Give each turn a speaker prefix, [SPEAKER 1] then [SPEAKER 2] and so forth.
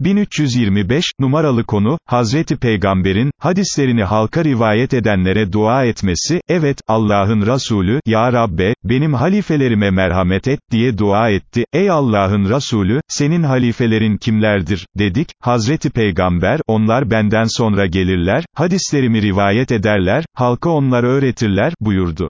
[SPEAKER 1] 1325, numaralı konu, Hazreti Peygamber'in, hadislerini halka rivayet edenlere dua etmesi, evet, Allah'ın Resulü, Ya Rabbe, benim halifelerime merhamet et, diye dua etti, ey Allah'ın Resulü, senin halifelerin kimlerdir, dedik, Hazreti Peygamber, onlar benden sonra gelirler, hadislerimi rivayet ederler, halka onları öğretirler, buyurdu.